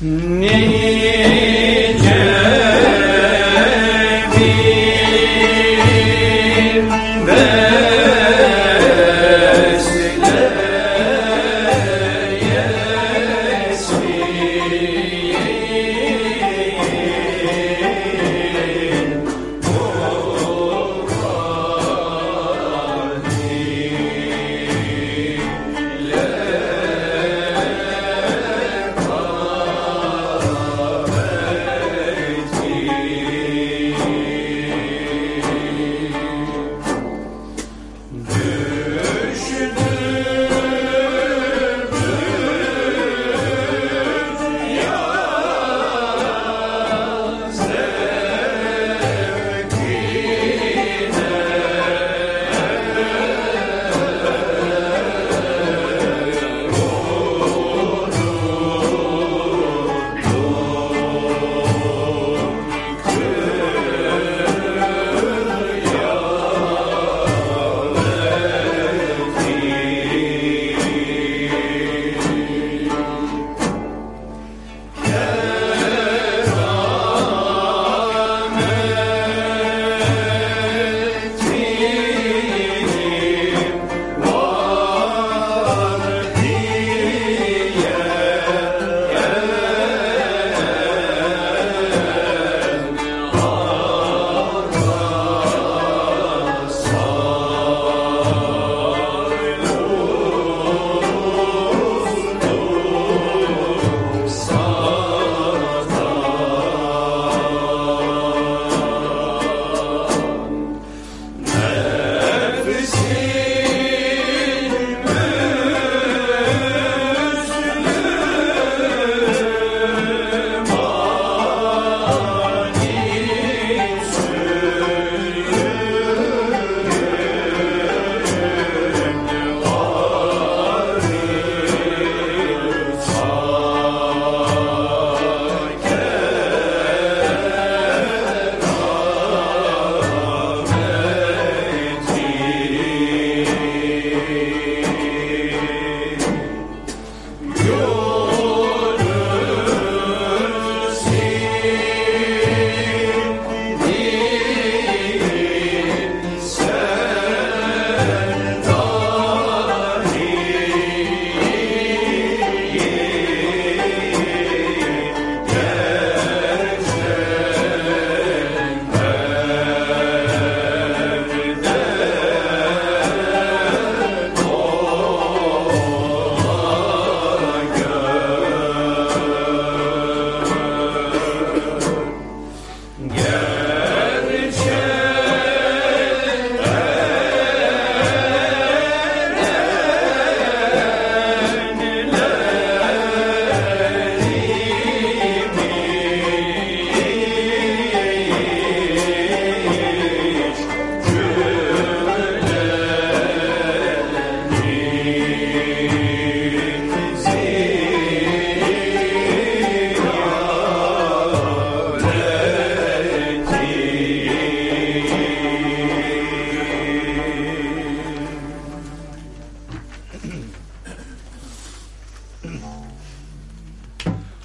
Nice bir ben Yeah.